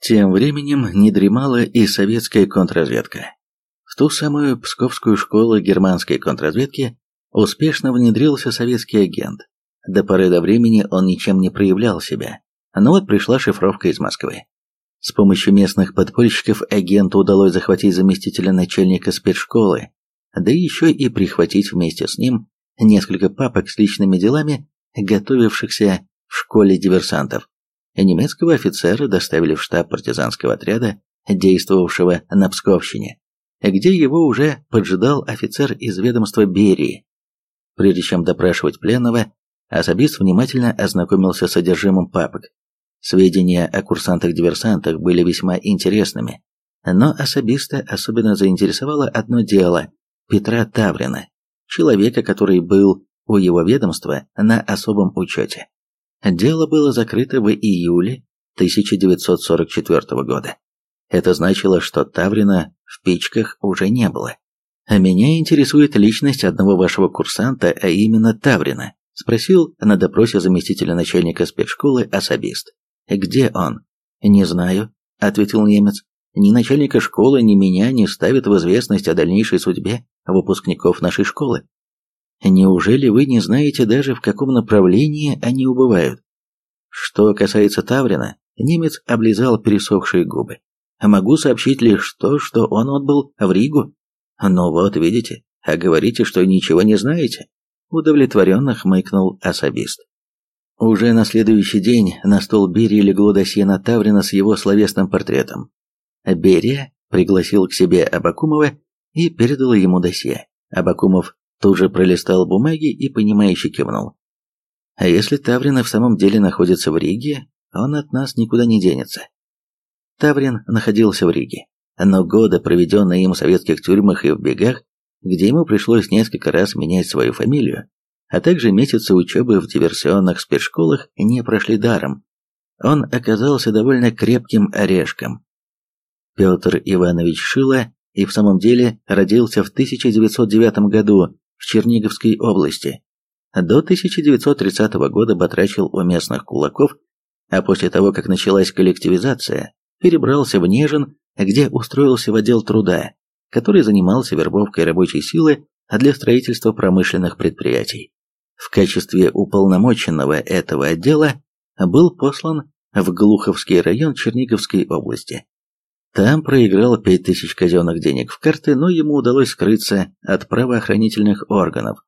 Тем временем не дремала и советская контрразведка. В ту самую Псковскую школу германской контрразведки успешно внедрился советский агент. До поры до времени он ничем не проявлял себя. Но вот пришла шифровка из Москвы. С помощью местных подпольщиков агенту удалось захватить заместителя начальника спецшколы, да еще и прихватить вместе с ним несколько папок с личными делами, готовившихся в школе диверсантов. Немецкого офицера доставили в штаб партизанского отряда, действовавшего на Псковщине, где его уже поджидал офицер из ведомства Берии. Прежде чем допрашивать пленного, особист внимательно ознакомился с содержимым папок. Сведения о курсантах-диверсантах были весьма интересными, но особиста особенно заинтересовало одно дело – Петра Таврина, человека, который был у его ведомства на особом учете. Дело было закрыто в июле 1944 года. Это значило, что Таврина в печках уже не было. «А меня интересует личность одного вашего курсанта, а именно Таврина», спросил на допросе заместителя начальника спецшколы особист. «Где он?» «Не знаю», — ответил немец. «Ни начальника школы, ни меня не ставят в известность о дальнейшей судьбе выпускников нашей школы. Неужели вы не знаете даже, в каком направлении они убывают? Что касается Таврина, немец облизал пересохшие губы. Могу сообщить лишь то, что он отбыл в Ригу. Ну вот, видите, а говорите, что ничего не знаете. Удовлетворенно хмыкнул особист. Уже на следующий день на стол Берии легло досье на Таврина с его словесным портретом. Берия пригласил к себе Абакумова и передал ему досье. Абакумов Тут же пролистал бумаги и понимающе кивнул. А если Таврин в самом деле находится в Риге, он от нас никуда не денется. Таврин находился в Риге, но годы, проведенные им в советских тюрьмах и в бегах, где ему пришлось несколько раз менять свою фамилию, а также месяцы учебы в диверсионных спецшколах не прошли даром. Он оказался довольно крепким орешком. Петр Иванович Шила и в самом деле родился в 1909 году в Черниговской области. До 1930 года батрачил у местных кулаков, а после того, как началась коллективизация, перебрался в Нежин, где устроился в отдел труда, который занимался вербовкой рабочей силы для строительства промышленных предприятий. В качестве уполномоченного этого отдела был послан в Глуховский район Черниговской области. Там проиграл 5000 казенных денег в карты, но ему удалось скрыться от правоохранительных органов.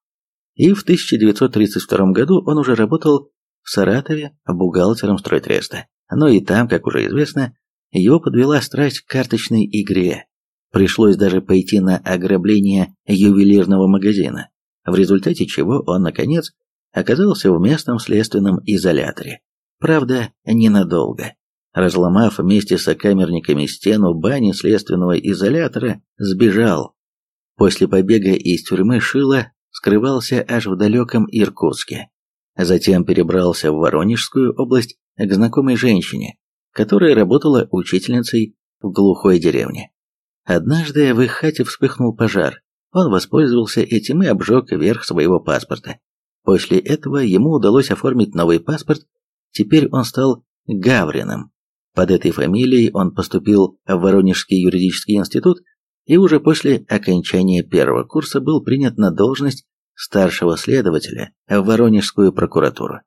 И в 1932 году он уже работал в Саратове бухгалтером стройтреста. Но и там, как уже известно, его подвела страсть к карточной игре. Пришлось даже пойти на ограбление ювелирного магазина, в результате чего он, наконец, оказался в местном следственном изоляторе. Правда, ненадолго разломав вместе с сокамерниками стену бани следственного изолятора, сбежал. После побега из тюрьмы Шила скрывался аж в далеком Иркутске. Затем перебрался в Воронежскую область к знакомой женщине, которая работала учительницей в глухой деревне. Однажды в их хате вспыхнул пожар. Он воспользовался этим и обжег верх своего паспорта. После этого ему удалось оформить новый паспорт, теперь он стал Гавриным. Под этой фамилией он поступил в Воронежский юридический институт и уже после окончания первого курса был принят на должность старшего следователя в Воронежскую прокуратуру.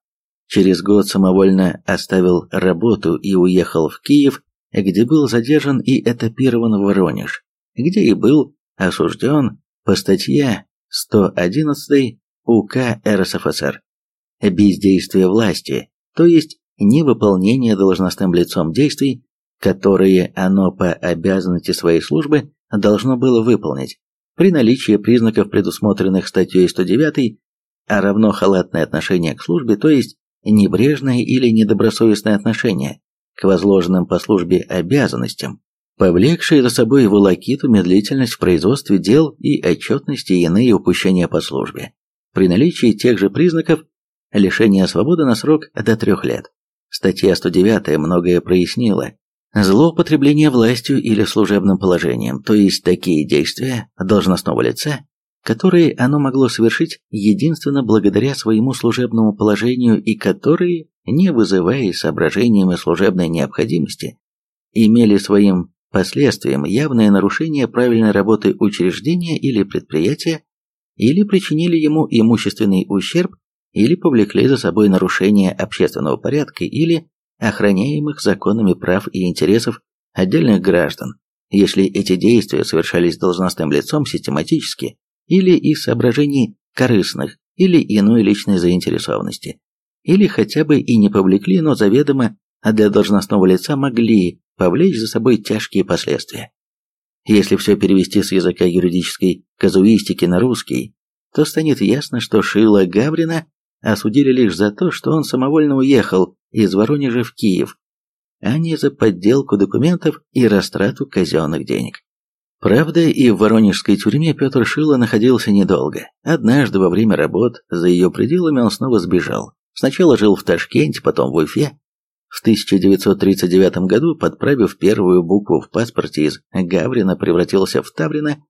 Через год самовольно оставил работу и уехал в Киев, где был задержан и этапирован в Воронеж, где и был осужден по статье 111 УК РСФСР «Бездействие власти», то есть невыполнение должностным лицом действий, которые оно по обязанности своей службы должно было выполнить, при наличии признаков, предусмотренных статьей 109, а равно халатное отношение к службе, то есть небрежное или недобросовестное отношение к возложенным по службе обязанностям, повлекшие за собой волокиту, медлительность в производстве дел и отчетности и иные упущения по службе. При наличии тех же признаков лишение свободы на срок до трех лет. Статья 109 многое прояснила. Злоупотребление властью или служебным положением, то есть такие действия должностного лица, которые оно могло совершить единственно благодаря своему служебному положению и которые, не вызывая соображениями служебной необходимости имели своим последствием явное нарушение правильной работы учреждения или предприятия, или причинили ему имущественный ущерб, или повлекли за собой нарушение общественного порядка или охраняемых законами прав и интересов отдельных граждан, если эти действия совершались должностным лицом систематически или из соображений корыстных или иной личной заинтересованности, или хотя бы и не повлекли, но заведомо для должностного лица могли повлечь за собой тяжкие последствия. Если все перевести с языка юридической казуистики на русский, то станет ясно, что Шила Гаврина осудили лишь за то, что он самовольно уехал из Воронежа в Киев, а не за подделку документов и растрату казенных денег. Правда, и в воронежской тюрьме Петр Шила находился недолго. Однажды во время работ за ее пределами он снова сбежал. Сначала жил в Ташкенте, потом в Уфе. В 1939 году, подправив первую букву в паспорте из Гаврина, превратился в Таврина,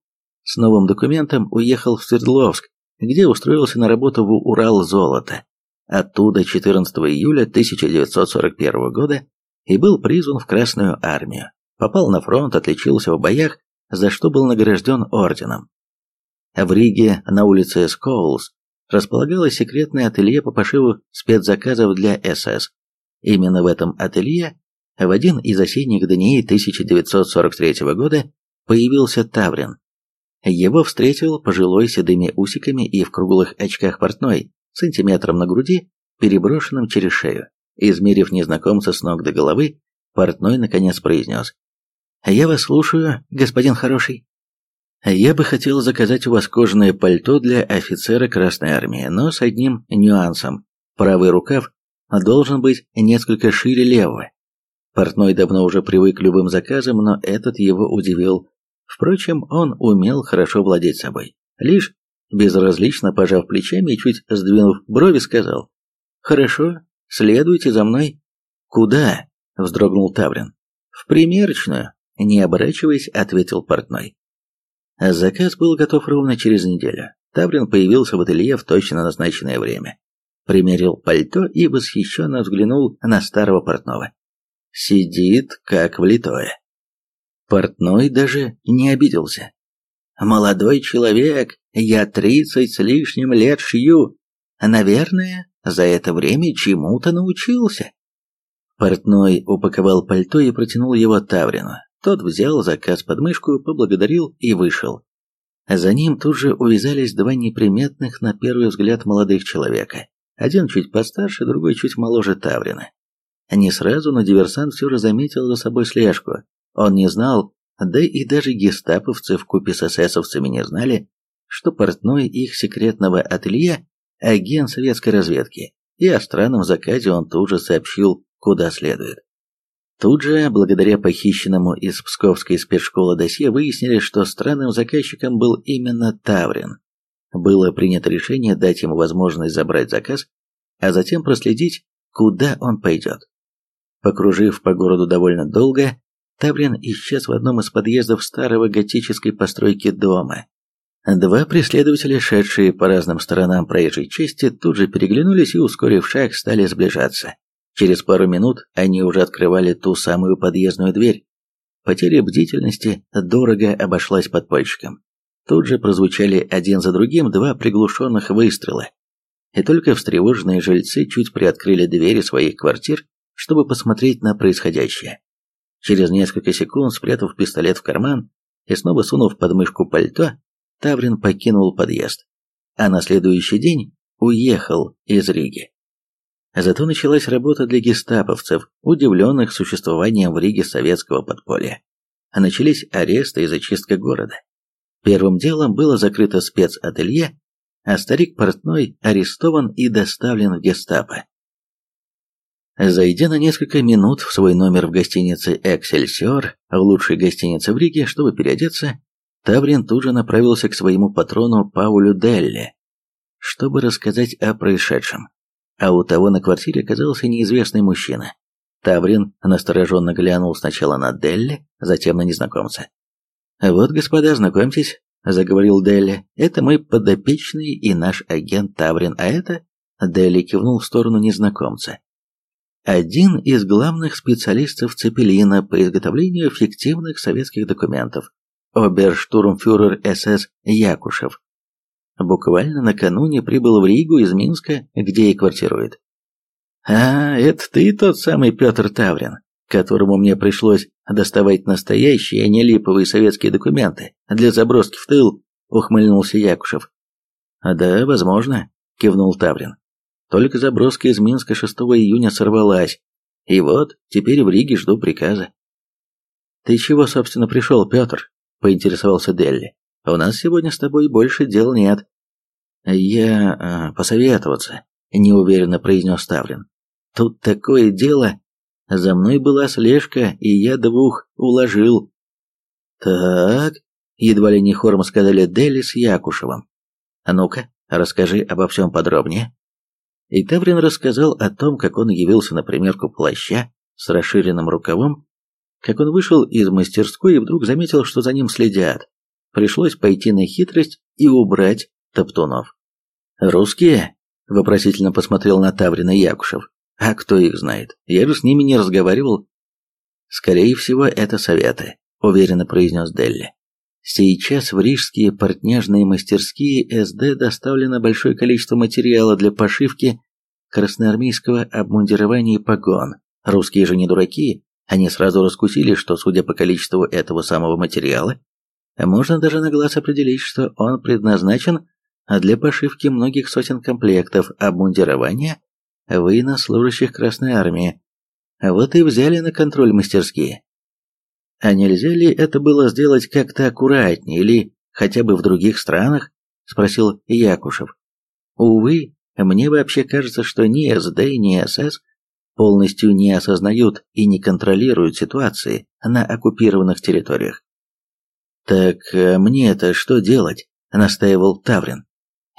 с новым документом уехал в Свердловск, где устроился на работу в Урал-Золото. Оттуда 14 июля 1941 года и был призван в Красную армию. Попал на фронт, отличился в боях, за что был награжден орденом. В Риге на улице Скоулс располагалось секретное ателье по пошиву спецзаказов для СС. Именно в этом ателье в один из осенних дней 1943 года появился Таврин. Его встретил пожилой седыми усиками и в круглых очках портной, сантиметром на груди, переброшенным через шею. Измерив незнакомца с ног до головы, портной наконец произнес. «Я вас слушаю, господин хороший». «Я бы хотел заказать у вас кожаное пальто для офицера Красной Армии, но с одним нюансом. Правый рукав должен быть несколько шире левого». Портной давно уже привык к любым заказам, но этот его удивил. Впрочем, он умел хорошо владеть собой. Лишь безразлично пожав плечами и чуть сдвинув брови, сказал «Хорошо, следуйте за мной». «Куда?» – вздрогнул Таврин. «В примерочную», – не оборачиваясь, ответил портной. Заказ был готов ровно через неделю. Таврин появился в ателье в точно назначенное время. Примерил пальто и восхищенно взглянул на старого портного. Сидит, как влитое. Портной даже не обиделся. «Молодой человек, я тридцать с лишним лет шью. Наверное, за это время чему-то научился». Портной упаковал пальто и протянул его Таврину. Тот взял заказ под мышку, поблагодарил и вышел. За ним тут же увязались два неприметных на первый взгляд молодых человека. Один чуть постарше, другой чуть моложе Таврина. Не сразу, но диверсант все же заметил за собой слежку. Он не знал, да и даже гестаповцы в купе с эсэсовцами не знали, что портной их секретного ателье – агент советской разведки, и о странном заказе он тут же сообщил, куда следует. Тут же, благодаря похищенному из Псковской спецшколы досье, выяснили, что странным заказчиком был именно Таврин. Было принято решение дать ему возможность забрать заказ, а затем проследить, куда он пойдет. Покружив по городу довольно долго, Таврин исчез в одном из подъездов старого готической постройки дома. Два преследователя, шедшие по разным сторонам проезжей части, тут же переглянулись и, ускорив шаг, стали сближаться. Через пару минут они уже открывали ту самую подъездную дверь. Потеря бдительности дорого обошлась подпольщикам. Тут же прозвучали один за другим два приглушенных выстрела. И только встревоженные жильцы чуть приоткрыли двери своих квартир, чтобы посмотреть на происходящее. Через несколько секунд, спрятав пистолет в карман и снова сунув под мышку пальто, Таврин покинул подъезд, а на следующий день уехал из Риги. Зато началась работа для гестаповцев, удивленных существованием в Риге советского подполья. Начались аресты и зачистка города. Первым делом было закрыто спецателье, а старик Портной арестован и доставлен в гестапо. Зайдя на несколько минут в свой номер в гостинице «Эксельсиор», лучшей гостинице в Риге, чтобы переодеться, Таврин тут же направился к своему патрону Паулю Делли, чтобы рассказать о происшедшем. А у того на квартире оказался неизвестный мужчина. Таврин настороженно глянул сначала на Делли, затем на незнакомца. «Вот, господа, знакомьтесь», — заговорил Делли, — «это мой подопечный и наш агент Таврин, а это...» Делли кивнул в сторону незнакомца. Один из главных специалистов Цепелина по изготовлению фиктивных советских документов, оберштурмфюрер СС Якушев. Буквально накануне прибыл в Ригу из Минска, где и квартирует. «А, это ты тот самый Петр Таврин, которому мне пришлось доставать настоящие, а не липовые советские документы для заброски в тыл», — ухмыльнулся Якушев. «Да, возможно», — кивнул Таврин. Только заброска из Минска 6 июня сорвалась. И вот, теперь в Риге жду приказа. «Ты чего, собственно, пришел, Петр?» — поинтересовался Делли. «У нас сегодня с тобой больше дел нет». «Я... Э, посоветоваться», — неуверенно произнес Ставрин. «Тут такое дело. За мной была слежка, и я двух уложил». «Так...» — едва ли не хором сказали Делли с Якушевым. «А ну-ка, расскажи обо всем подробнее». И Таврин рассказал о том, как он явился на примерку плаща с расширенным рукавом, как он вышел из мастерской и вдруг заметил, что за ним следят. Пришлось пойти на хитрость и убрать Топтунов. «Русские?» – вопросительно посмотрел на Таврина Якушев. «А кто их знает? Я же с ними не разговаривал». «Скорее всего, это советы», – уверенно произнес Делли. Сейчас в рижские портняжные мастерские СД доставлено большое количество материала для пошивки красноармейского обмундирования и погон. Русские же не дураки, они сразу раскусили, что, судя по количеству этого самого материала, можно даже на глаз определить, что он предназначен для пошивки многих сотен комплектов обмундирования военнослужащих Красной Армии. Вот и взяли на контроль мастерские. А нельзя ли это было сделать как-то аккуратнее или хотя бы в других странах? Спросил Якушев. Увы, мне вообще кажется, что ни СД, ни СС полностью не осознают и не контролируют ситуации на оккупированных территориях. «Так э, мне-то что делать?» – настаивал Таврин.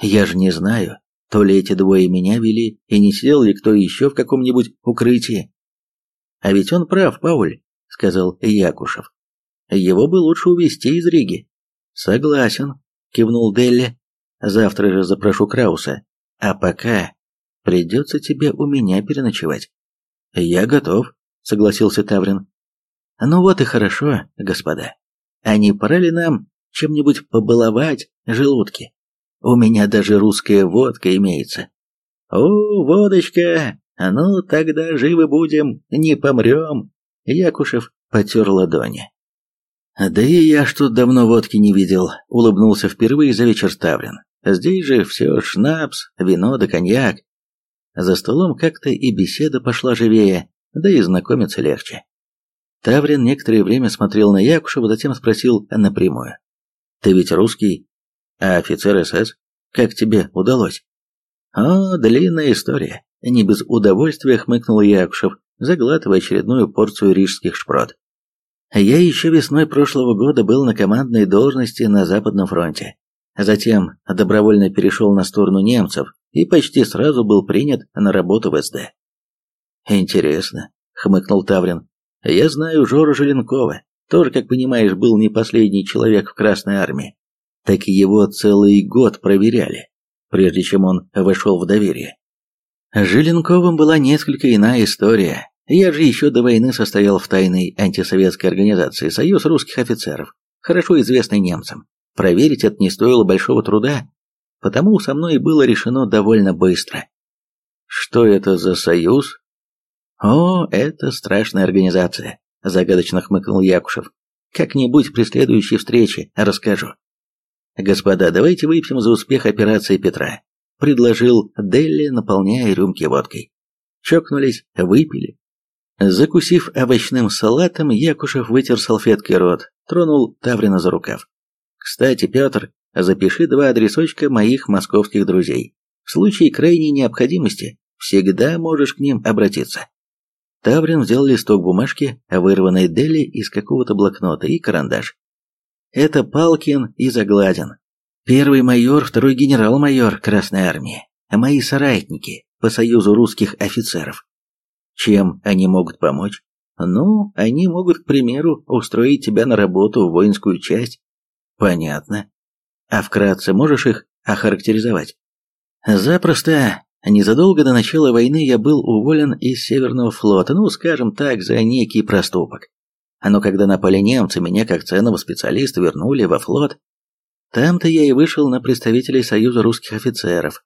«Я же не знаю, то ли эти двое меня вели, и не сидел ли кто еще в каком-нибудь укрытии. А ведь он прав, Пауль сказал Якушев. Его бы лучше увезти из Риги. Согласен, кивнул Делли. Завтра же запрошу Крауса. А пока придется тебе у меня переночевать. Я готов, согласился Таврин. Ну вот и хорошо, господа. А не пора ли нам чем-нибудь побаловать желудки? У меня даже русская водка имеется. О, водочка! Ну, тогда живы будем, не помрем. Якушев потер ладони. «Да и я что давно водки не видел», — улыбнулся впервые за вечер Ставрин. «Здесь же все шнапс, вино да коньяк». За столом как-то и беседа пошла живее, да и знакомиться легче. Таврин некоторое время смотрел на Якушева, затем спросил напрямую. «Ты ведь русский, а офицер СС? Как тебе удалось?» «О, длинная история», — не без удовольствия хмыкнул Якушев, заглатывая очередную порцию рижских шпрот. Я еще весной прошлого года был на командной должности на Западном фронте. Затем добровольно перешел на сторону немцев и почти сразу был принят на работу в СД. «Интересно», — хмыкнул Таврин. «Я знаю Жору Желенкова, тоже, как понимаешь, был не последний человек в Красной Армии. Так его целый год проверяли, прежде чем он вошел в доверие. С Желенковым была несколько иная история. Я же еще до войны состоял в тайной антисоветской организации «Союз русских офицеров», хорошо известной немцам. Проверить это не стоило большого труда, потому со мной было решено довольно быстро. Что это за союз? О, это страшная организация, загадочно хмыкнул Якушев. Как-нибудь при следующей встрече расскажу. Господа, давайте выпьем за успех операции Петра предложил Делли, наполняя рюмки водкой. Чокнулись, выпили. Закусив овощным салатом, Якушев вытер салфеткой рот, тронул Таврина за рукав. «Кстати, Петр, запиши два адресочка моих московских друзей. В случае крайней необходимости всегда можешь к ним обратиться». Таврин взял листок бумажки, вырванный Дели из какого-то блокнота, и карандаш. «Это Палкин и Загладин. Первый майор, второй генерал-майор Красной Армии, а мои соратники по Союзу русских офицеров. Чем они могут помочь? Ну, они могут, к примеру, устроить тебя на работу в воинскую часть. Понятно. А вкратце можешь их охарактеризовать? Запросто. Незадолго до начала войны я был уволен из Северного флота, ну, скажем так, за некий проступок. Но когда напали немцы, меня как ценного специалиста вернули во флот. Там-то я и вышел на представителей Союза русских офицеров.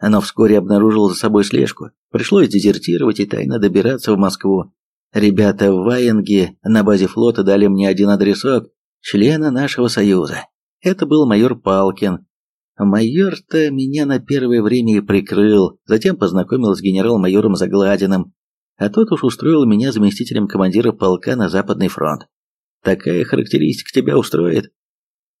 Но вскоре обнаружил за собой слежку. Пришлось дезертировать и тайно добираться в Москву. Ребята в Ваенге на базе флота дали мне один адресок члена нашего союза. Это был майор Палкин. Майор-то меня на первое время и прикрыл, затем познакомил с генерал-майором Загладиным, а тот уж устроил меня заместителем командира полка на Западный фронт. Такая характеристика тебя устроит?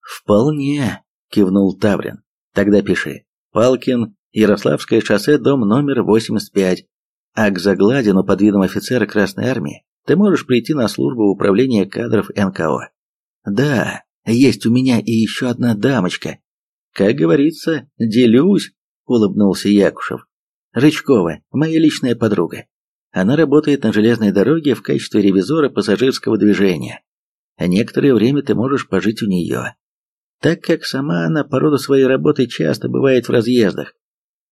Вполне, кивнул Таврин. Тогда пиши. Палкин, Ярославское шоссе, дом номер 85. А к Загладину под видом офицера Красной Армии ты можешь прийти на службу в управление кадров НКО. Да, есть у меня и еще одна дамочка. Как говорится, делюсь, улыбнулся Якушев. Рычкова, моя личная подруга. Она работает на железной дороге в качестве ревизора пассажирского движения. Некоторое время ты можешь пожить у нее, так как сама она по роду своей работы часто бывает в разъездах.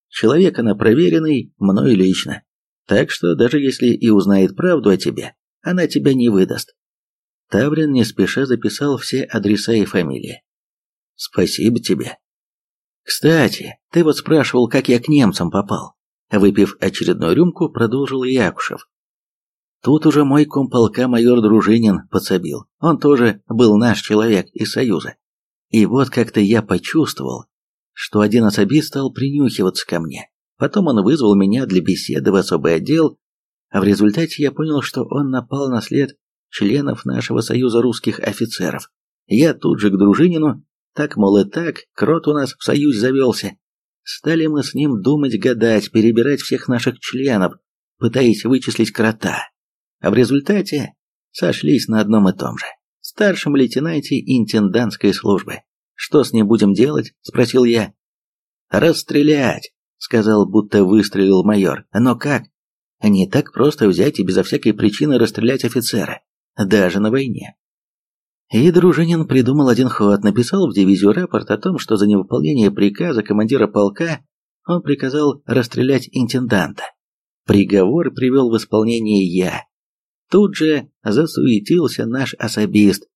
Человек она проверенный, мною лично. Так что даже если и узнает правду о тебе, она тебя не выдаст. Таврин не спеша записал все адреса и фамилии. Спасибо тебе. Кстати, ты вот спрашивал, как я к немцам попал. Выпив очередную рюмку, продолжил Якушев. Тут уже мой комполка майор Дружинин подсобил. Он тоже был наш человек из Союза. И вот как-то я почувствовал, что один особист стал принюхиваться ко мне. Потом он вызвал меня для беседы в особый отдел, а в результате я понял, что он напал на след членов нашего союза русских офицеров. Я тут же к Дружинину, так, мол, и так, крот у нас в союз завелся. Стали мы с ним думать, гадать, перебирать всех наших членов, пытаясь вычислить крота. А в результате сошлись на одном и том же. Старшем лейтенанте интендантской службы. «Что с ним будем делать?» – спросил я. «Расстрелять», – сказал, будто выстрелил майор. «Но как? Не так просто взять и безо всякой причины расстрелять офицера даже на войне. И Дружинин придумал один ход, написал в дивизию рапорт о том, что за невыполнение приказа командира полка он приказал расстрелять интенданта. Приговор привел в исполнение я. Тут же засуетился наш особист.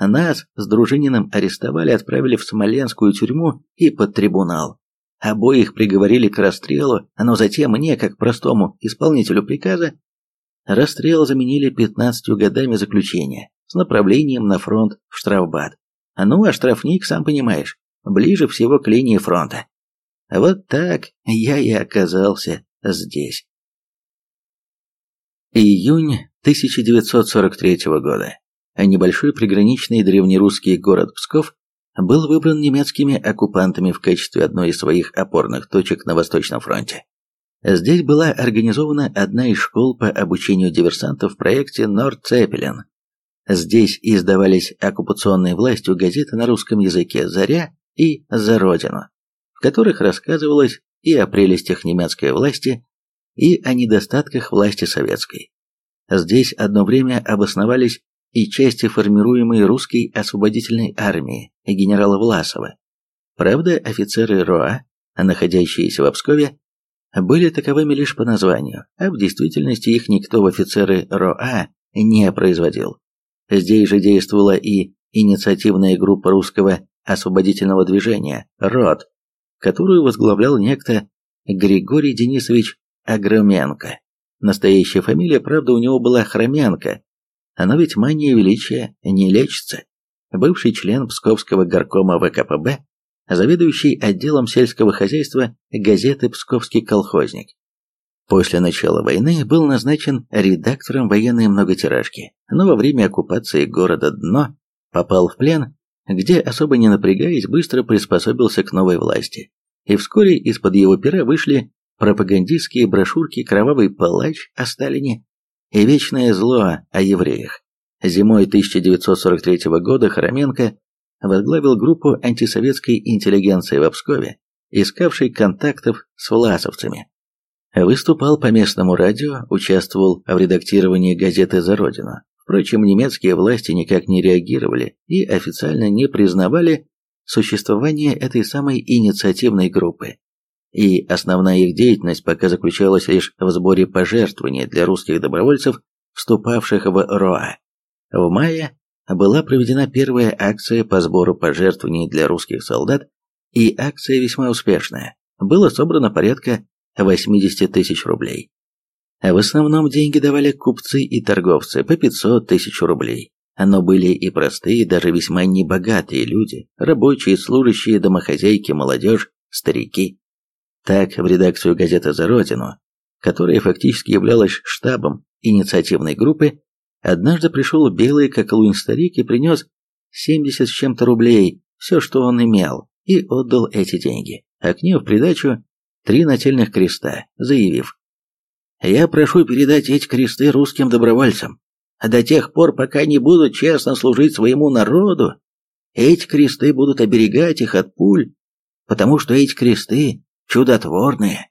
Нас с Дружининым арестовали, отправили в Смоленскую тюрьму и под трибунал. Обоих приговорили к расстрелу, но затем мне, как простому исполнителю приказа, Расстрел заменили 15 годами заключения с направлением на фронт в штрафбат. Ну а штрафник, сам понимаешь, ближе всего к линии фронта. Вот так я и оказался здесь. Июнь 1943 года. Небольшой приграничный древнерусский город Псков был выбран немецкими оккупантами в качестве одной из своих опорных точек на Восточном фронте. Здесь была организована одна из школ по обучению диверсантов в проекте Нордцепелин. Здесь издавались оккупационной властью газеты на русском языке «Заря» и «За Родину», в которых рассказывалось и о прелестях немецкой власти, и о недостатках власти советской. Здесь одно время обосновались и части формируемой русской освободительной армии генерала Власова. Правда, офицеры РОА, находящиеся в Обскове, были таковыми лишь по названию, а в действительности их никто в офицеры РОА не производил. Здесь же действовала и инициативная группа русского освободительного движения РОД, которую возглавлял некто Григорий Денисович Агроменко. Настоящая фамилия, правда, у него была Хроменко, но ведь мания величия не лечится. Бывший член Псковского горкома ВКПБ заведующий отделом сельского хозяйства газеты «Псковский колхозник». После начала войны был назначен редактором военной многотиражки, но во время оккупации города Дно попал в плен, где, особо не напрягаясь, быстро приспособился к новой власти. И вскоре из-под его пера вышли пропагандистские брошюрки «Кровавый палач» о Сталине и «Вечное зло» о евреях. Зимой 1943 года Хороменко возглавил группу антисоветской интеллигенции в Пскове, искавшей контактов с власовцами. Выступал по местному радио, участвовал в редактировании газеты «За Родину». Впрочем, немецкие власти никак не реагировали и официально не признавали существование этой самой инициативной группы. И основная их деятельность пока заключалась лишь в сборе пожертвований для русских добровольцев, вступавших в РОА. В мае была проведена первая акция по сбору пожертвований для русских солдат, и акция весьма успешная. Было собрано порядка 80 тысяч рублей. В основном деньги давали купцы и торговцы по 500 тысяч рублей. Но были и простые, даже весьма небогатые люди, рабочие, служащие, домохозяйки, молодежь, старики. Так, в редакцию газеты «За Родину», которая фактически являлась штабом инициативной группы, однажды пришел белый как лунь старик и принес 70 с чем-то рублей, все, что он имел, и отдал эти деньги, а к ним в придачу три нательных креста, заявив «Я прошу передать эти кресты русским добровольцам. До тех пор, пока не будут честно служить своему народу, эти кресты будут оберегать их от пуль, потому что эти кресты чудотворные.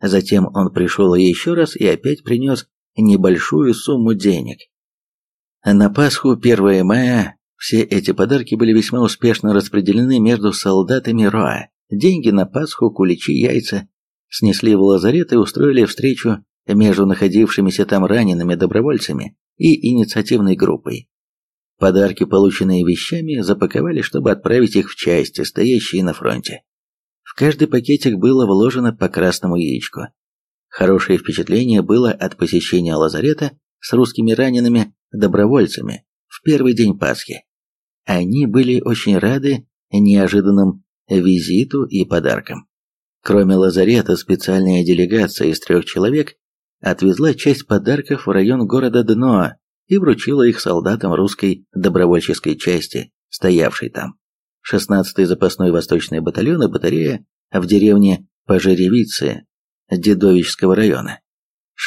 Затем он пришел еще раз и опять принес небольшую сумму денег. На Пасху 1 мая все эти подарки были весьма успешно распределены между солдатами Роа. Деньги на Пасху, куличи, яйца снесли в лазарет и устроили встречу между находившимися там ранеными добровольцами и инициативной группой. Подарки, полученные вещами, запаковали, чтобы отправить их в части, стоящие на фронте. В каждый пакетик было вложено по красному яичку. Хорошее впечатление было от посещения лазарета с русскими ранеными добровольцами в первый день Пасхи. Они были очень рады неожиданным визиту и подаркам. Кроме лазарета, специальная делегация из трех человек отвезла часть подарков в район города Дно и вручила их солдатам русской добровольческой части, стоявшей там. 16-й запасной восточный батальон и батарея в деревне Пожеревицы Дедовичского района,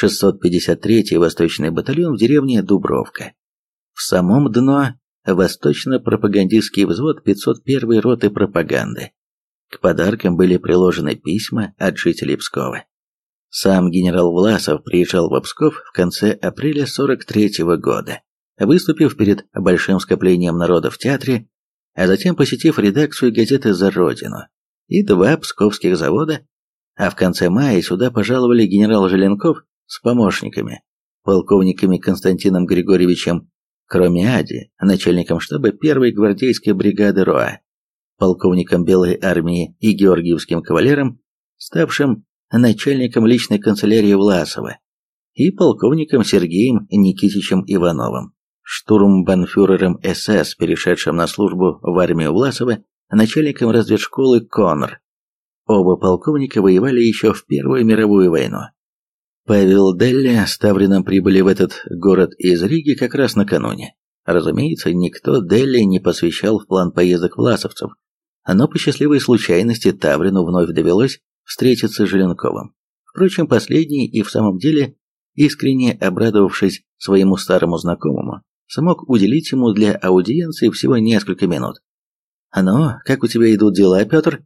653-й восточный батальон в деревне Дубровка. В самом дно восточно-пропагандистский взвод 501-й роты пропаганды. К подаркам были приложены письма от жителей Пскова. Сам генерал Власов приезжал в Псков в конце апреля 43 -го года, выступив перед большим скоплением народа в театре а затем посетив редакцию газеты «За Родину» и два псковских завода, а в конце мая сюда пожаловали генерал Желенков с помощниками, полковниками Константином Григорьевичем Кромиади, начальником штаба первой гвардейской бригады РОА, полковником Белой армии и Георгиевским кавалером, ставшим начальником личной канцелярии Власова, и полковником Сергеем Никитичем Ивановым штурмбанфюрером СС, перешедшим на службу в армию Власова, начальником разведшколы Коннор. Оба полковника воевали еще в Первую мировую войну. Павел Делли с Таврином прибыли в этот город из Риги как раз накануне. Разумеется, никто Делли не посвящал в план поездок власовцев, но по счастливой случайности Таврину вновь довелось встретиться с Желенковым. Впрочем, последний и в самом деле, искренне обрадовавшись своему старому знакомому, смог уделить ему для аудиенции всего несколько минут. «Ну, как у тебя идут дела, Петр?»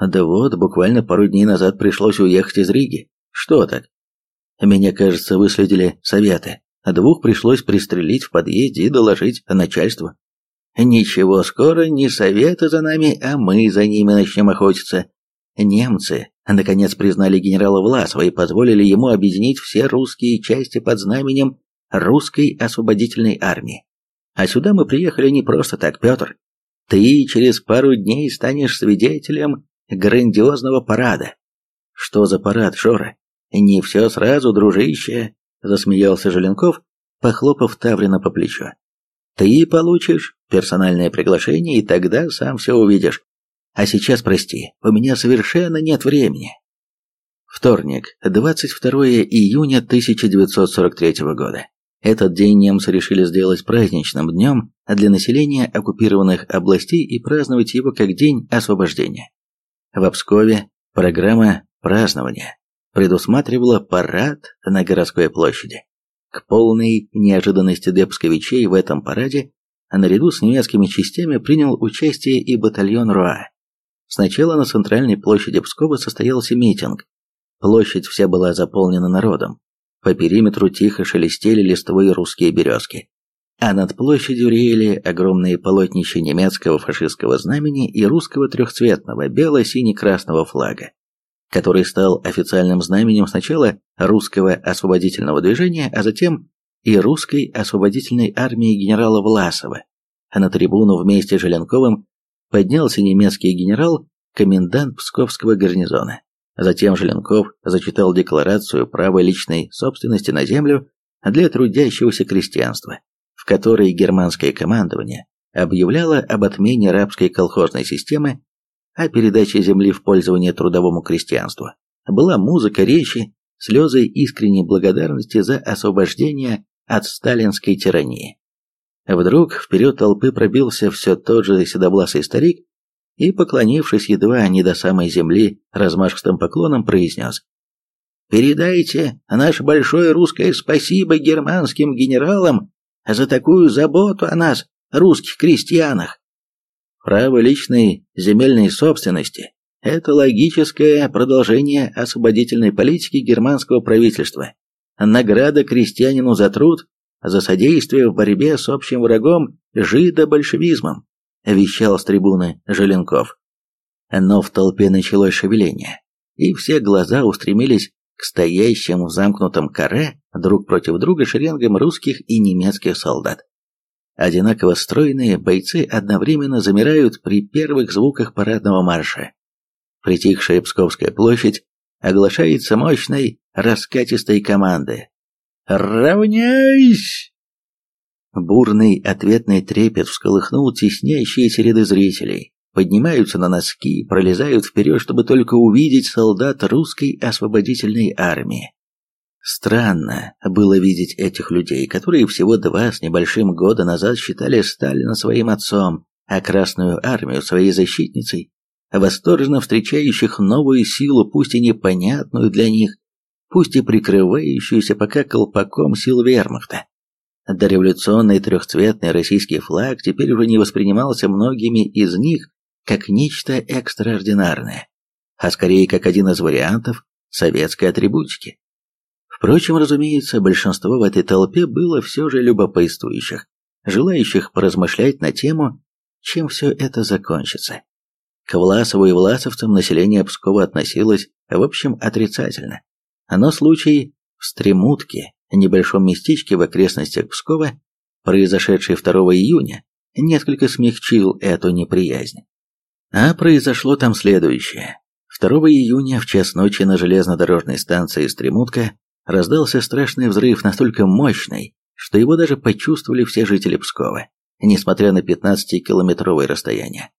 «Да вот, буквально пару дней назад пришлось уехать из Риги. Что так?» «Меня, кажется, выследили советы. Двух пришлось пристрелить в подъезде и доложить начальству». «Ничего, скоро не советы за нами, а мы за ними начнем охотиться. Немцы, наконец, признали генерала Власова и позволили ему объединить все русские части под знаменем русской освободительной армии. А сюда мы приехали не просто так, Петр. Ты через пару дней станешь свидетелем грандиозного парада. Что за парад, Жора? Не все сразу, дружище, засмеялся Желенков, похлопав Таврина по плечу. Ты получишь персональное приглашение, и тогда сам все увидишь. А сейчас, прости, у меня совершенно нет времени. Вторник, 22 июня 1943 года. Этот день немцы решили сделать праздничным днем для населения оккупированных областей и праздновать его как День освобождения. В Пскове программа празднования предусматривала парад на городской площади. К полной неожиданности для псковичей в этом параде наряду с немецкими частями принял участие и батальон РОА. Сначала на центральной площади Пскова состоялся митинг. Площадь вся была заполнена народом. По периметру тихо шелестели листвой русские березки. А над площадью реяли огромные полотнища немецкого фашистского знамени и русского трехцветного бело-сине-красного флага. который стал официальным знаменем сначала русского освободительного движения, а затем и русской освободительной армии генерала Власова. А на трибуну вместе с Желенковым поднялся немецкий генерал, комендант Псковского гарнизона. Затем Желенков зачитал декларацию права личной собственности на землю для трудящегося крестьянства, в которой германское командование объявляло об отмене рабской колхозной системы, о передаче земли в пользование трудовому крестьянству. Была музыка, речи, слезы искренней благодарности за освобождение от сталинской тирании. Вдруг вперед толпы пробился все тот же седовласый старик и, поклонившись едва не до самой земли, размашистым поклоном произнес «Передайте наше большое русское спасибо германским генералам за такую заботу о нас, русских крестьянах. Право личной земельной собственности – это логическое продолжение освободительной политики германского правительства. Награда крестьянину за труд, за содействие в борьбе с общим врагом жидобольшевизмом, вещал с трибуны Желенков. Но в толпе началось шевеление, и все глаза устремились к стоящим в замкнутом каре друг против друга шеренгам русских и немецких солдат. Одинаково стройные бойцы одновременно замирают при первых звуках парадного марша. Притихшая Псковская площадь оглашается мощной раскатистой команды. «Равняйсь!» Бурный ответный трепет всколыхнул теснящиеся ряды зрителей. Поднимаются на носки, пролезают вперед, чтобы только увидеть солдат русской освободительной армии. Странно было видеть этих людей, которые всего два с небольшим года назад считали Сталина своим отцом, а Красную Армию своей защитницей, восторженно встречающих новую силу, пусть и непонятную для них, пусть и прикрывающуюся пока колпаком сил вермахта. Дореволюционный трехцветный российский флаг теперь уже не воспринимался многими из них как нечто экстраординарное, а скорее как один из вариантов советской атрибутики. Впрочем, разумеется, большинство в этой толпе было все же любопытствующих, желающих поразмышлять на тему, чем все это закончится. К Власову и власовцам население Пскова относилось, в общем, отрицательно. Но случай в Стремутке, небольшом местечке в окрестностях Пскова, произошедший 2 июня, несколько смягчил эту неприязнь. А произошло там следующее. 2 июня в час ночи на железнодорожной станции Стремутка раздался страшный взрыв, настолько мощный, что его даже почувствовали все жители Пскова, несмотря на 15-километровое расстояние.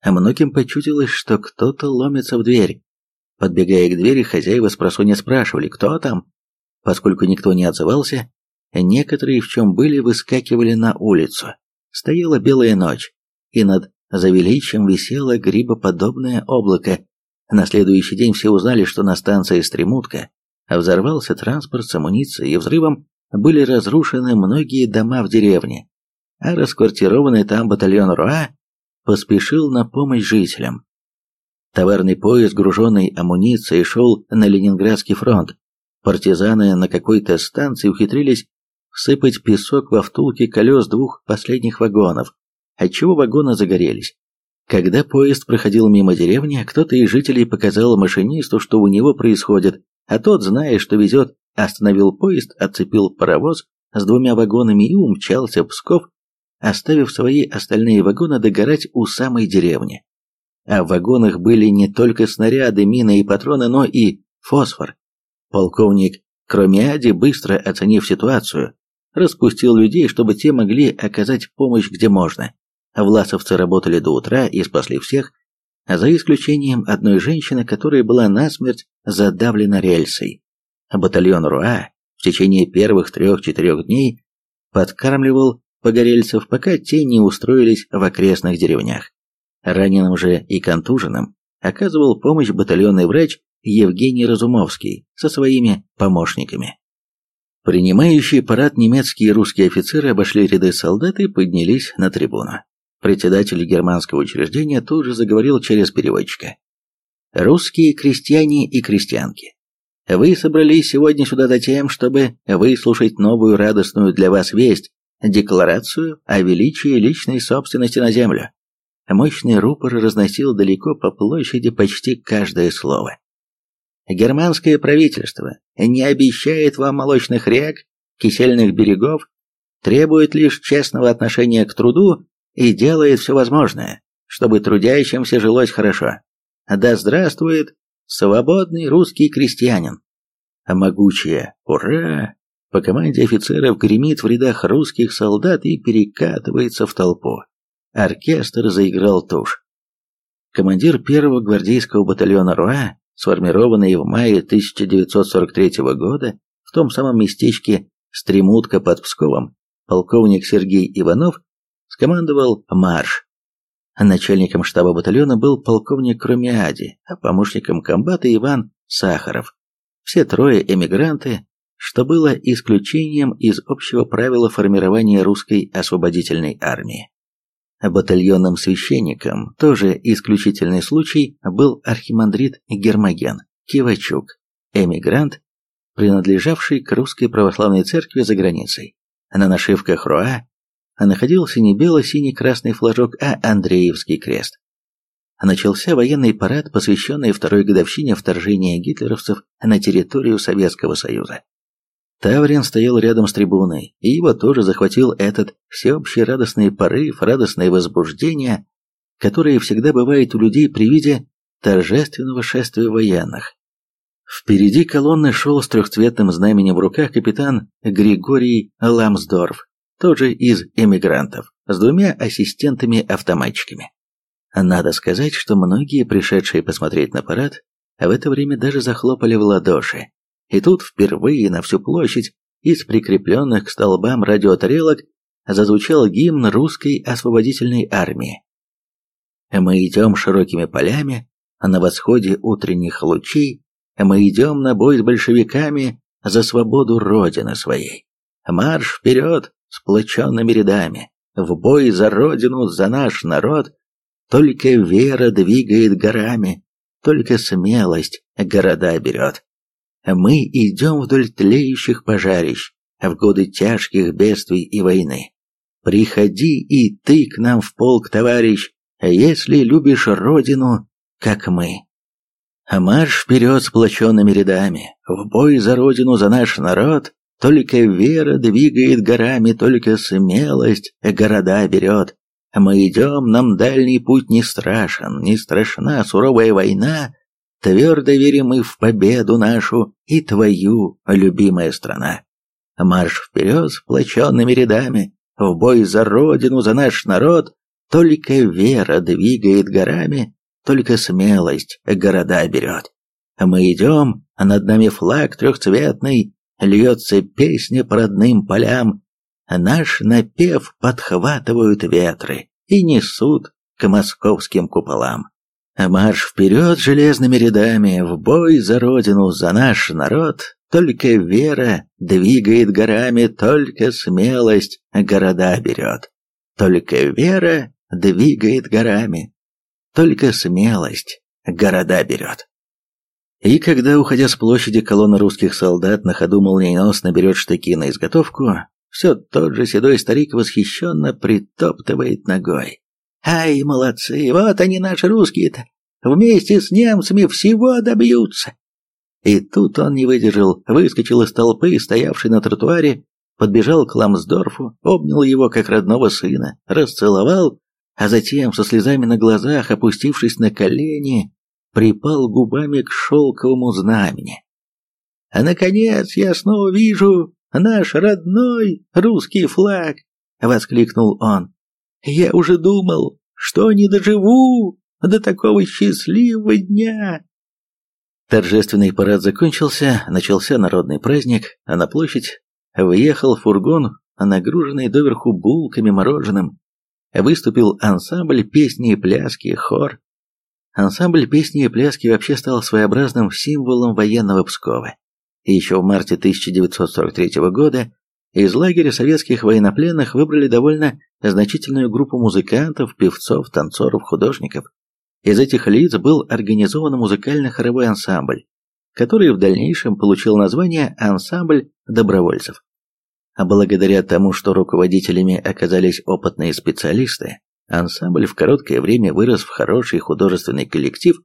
А многим почудилось, что кто-то ломится в дверь. Подбегая к двери, хозяева с просонья спрашивали, кто там. Поскольку никто не отзывался, некоторые, в чем были, выскакивали на улицу. Стояла белая ночь, и над завеличием висело грибоподобное облако. На следующий день все узнали, что на станции Стремутка взорвался транспорт с амуницией, и взрывом были разрушены многие дома в деревне, а расквартированный там батальон РУА поспешил на помощь жителям. Товарный поезд, груженный амуницией, шел на Ленинградский фронт. Партизаны на какой-то станции ухитрились всыпать песок во втулки колес двух последних вагонов, отчего вагоны загорелись. Когда поезд проходил мимо деревни, кто-то из жителей показал машинисту, что у него происходит, а тот, зная, что везет, остановил поезд, отцепил паровоз с двумя вагонами и умчался в Псков, оставив свои остальные вагоны догорать у самой деревни. А в вагонах были не только снаряды, мины и патроны, но и фосфор. Полковник Кромиади, быстро оценив ситуацию, распустил людей, чтобы те могли оказать помощь где можно. Власовцы работали до утра и спасли всех, за исключением одной женщины, которая была насмерть задавлена рельсой. Батальон РУА в течение первых трех-четырех дней подкармливал погорельцев, пока те не устроились в окрестных деревнях. Раненым же и контуженным оказывал помощь батальонный врач Евгений Разумовский со своими помощниками. Принимающие парад немецкие и русские офицеры обошли ряды солдат и поднялись на трибуну. Председатель германского учреждения тут же заговорил через переводчика. «Русские крестьяне и крестьянки, вы собрались сегодня сюда за тем, чтобы выслушать новую радостную для вас весть, декларацию о величии личной собственности на землю». Мощный рупор разносил далеко по площади почти каждое слово. Германское правительство не обещает вам молочных рек, кисельных берегов, требует лишь честного отношения к труду и делает все возможное, чтобы трудящимся жилось хорошо. Да здравствует свободный русский крестьянин! А могучее «Ура!» по команде офицеров гремит в рядах русских солдат и перекатывается в толпу. Оркестр заиграл тушь. Командир первого гвардейского батальона РУА, сформированный в мае 1943 года в том самом местечке Стремутка под Псковом, полковник Сергей Иванов, скомандовал марш. Начальником штаба батальона был полковник Кромиади, а помощником комбата Иван Сахаров. Все трое эмигранты, что было исключением из общего правила формирования русской освободительной армии. Батальонным священником, тоже исключительный случай, был архимандрит Гермоген Кивачук, эмигрант, принадлежавший к русской православной церкви за границей. На нашивках РОА находился не бело-синий красный флажок, а Андреевский крест. Начался военный парад, посвященный второй годовщине вторжения гитлеровцев на территорию Советского Союза. Таврин стоял рядом с трибуной, и его тоже захватил этот всеобщий радостный порыв, радостное возбуждение, которое всегда бывает у людей при виде торжественного шествия военных. Впереди колонны шел с трехцветным знаменем в руках капитан Григорий Ламсдорф, тоже из эмигрантов, с двумя ассистентами-автоматчиками. Надо сказать, что многие, пришедшие посмотреть на парад, в это время даже захлопали в ладоши, и тут впервые на всю площадь из прикрепленных к столбам радиотарелок зазвучал гимн русской освободительной армии. Мы идем широкими полями, а на восходе утренних лучей мы идем на бой с большевиками за свободу Родины своей. Марш вперед сплоченными рядами, в бой за Родину, за наш народ. Только вера двигает горами, только смелость города берет. Мы идем вдоль тлеющих пожарищ, в годы тяжких бедствий и войны. Приходи и ты к нам в полк, товарищ, если любишь родину, как мы. Марш вперед сплоченными рядами, в бой за родину, за наш народ, только вера двигает горами, только смелость города берет. Мы идем, нам дальний путь не страшен, не страшна суровая война, Твердо верим мы в победу нашу и твою, любимая страна. Марш вперед сплоченными рядами, в бой за родину, за наш народ, только вера двигает горами, только смелость города берет. Мы идем, а над нами флаг трехцветный, льется песня по родным полям, наш напев подхватывают ветры и несут к московским куполам. Марш вперед железными рядами, в бой за родину, за наш народ. Только вера двигает горами, только смелость города берет. Только вера двигает горами, только смелость города берет. И когда, уходя с площади, колонна русских солдат на ходу молниеносно берет штыки на изготовку, все тот же седой старик восхищенно притоптывает ногой. Ай, молодцы, вот они наши русские-то. Вместе с немцами всего добьются. И тут он не выдержал, выскочил из толпы, стоявшей на тротуаре, подбежал к Ламсдорфу, обнял его как родного сына, расцеловал, а затем, со слезами на глазах, опустившись на колени, припал губами к шелковому знамени. «А, наконец, я снова вижу наш родной русский флаг!» — воскликнул он. «Я уже думал, что не доживу до такого счастливого дня!» Торжественный парад закончился, начался народный праздник, а на площадь выехал фургон, нагруженный доверху булками мороженым. Выступил ансамбль песни и пляски, хор. Ансамбль песни и пляски вообще стал своеобразным символом военного Пскова. Еще в марте 1943 года из лагеря советских военнопленных выбрали довольно значительную группу музыкантов, певцов, танцоров, художников. Из этих лиц был организован музыкально-хоровой ансамбль, который в дальнейшем получил название «Ансамбль добровольцев». А благодаря тому, что руководителями оказались опытные специалисты, ансамбль в короткое время вырос в хороший художественный коллектив,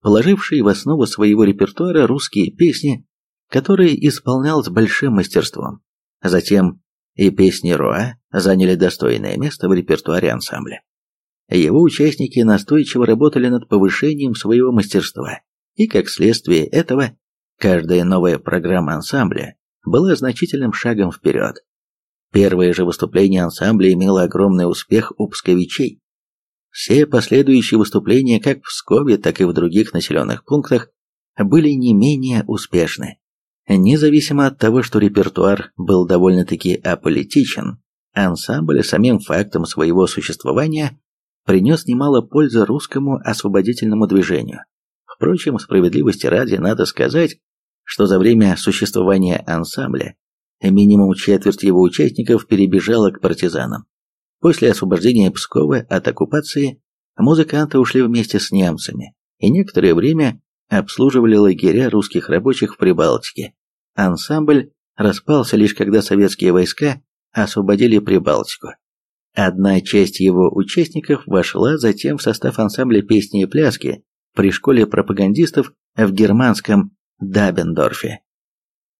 положивший в основу своего репертуара русские песни, которые исполнял с большим мастерством. Затем и песни Роа заняли достойное место в репертуаре ансамбля. Его участники настойчиво работали над повышением своего мастерства, и как следствие этого, каждая новая программа ансамбля была значительным шагом вперед. Первое же выступление ансамбля имело огромный успех у псковичей. Все последующие выступления как в Пскове, так и в других населенных пунктах были не менее успешны. Независимо от того, что репертуар был довольно-таки аполитичен, ансамбль самим фактом своего существования принес немало пользы русскому освободительному движению. Впрочем, справедливости ради надо сказать, что за время существования ансамбля минимум четверть его участников перебежала к партизанам. После освобождения Пскова от оккупации музыканты ушли вместе с немцами и некоторое время обслуживали лагеря русских рабочих в Прибалтике. Ансамбль распался лишь когда советские войска освободили Прибалтику. Одна часть его участников вошла затем в состав ансамбля песни и пляски при школе пропагандистов в германском Дабендорфе.